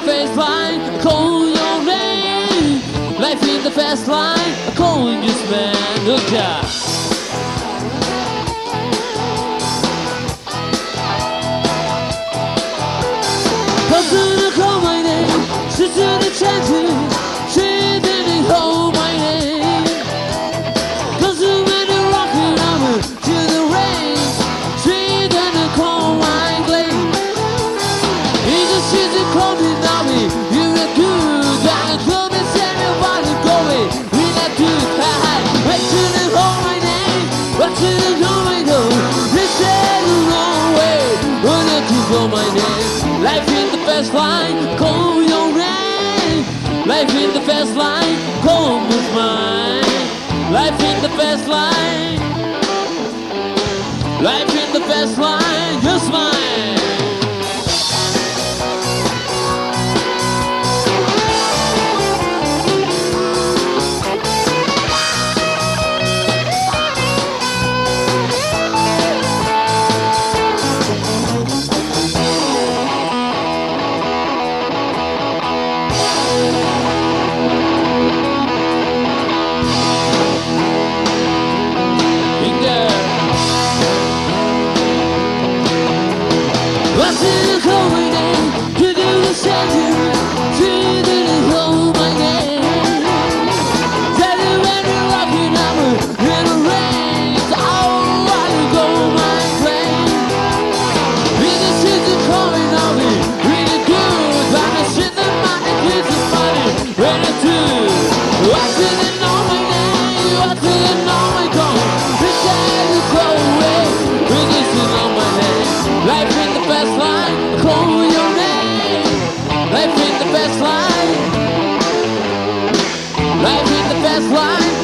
fast line, calling your name. Life in the fast line, calling you man. Look out. Cause call my name, she's in the chances, Life in the fast line, call your name. Life in the fast line, call is mine. Life in the fast line. Life in the fast line, just mine.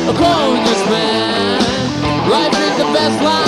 Line, call this man. Life in the best line.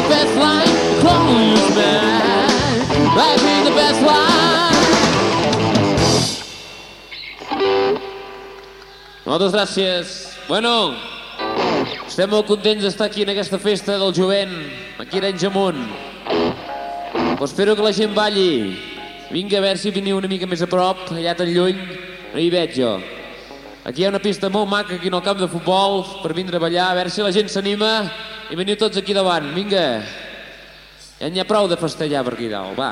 The best in the best. Moltes gràcies. Bueno, estem molt contents d'estar aquí en aquesta festa del jovent, aquí a Arenys Amunt. Però espero que la gent balli. Vinga, a veure si veniu una mica més a prop, allà tan lluny, no hi veig jo. Aquí hi ha una pista molt maca aquí en el camp de futbol per vindre a ballar, a veure si la gent s'anima i veniu tots aquí davant. Vinga, ja n'hi ha prou de festejar per aquí dalt, va.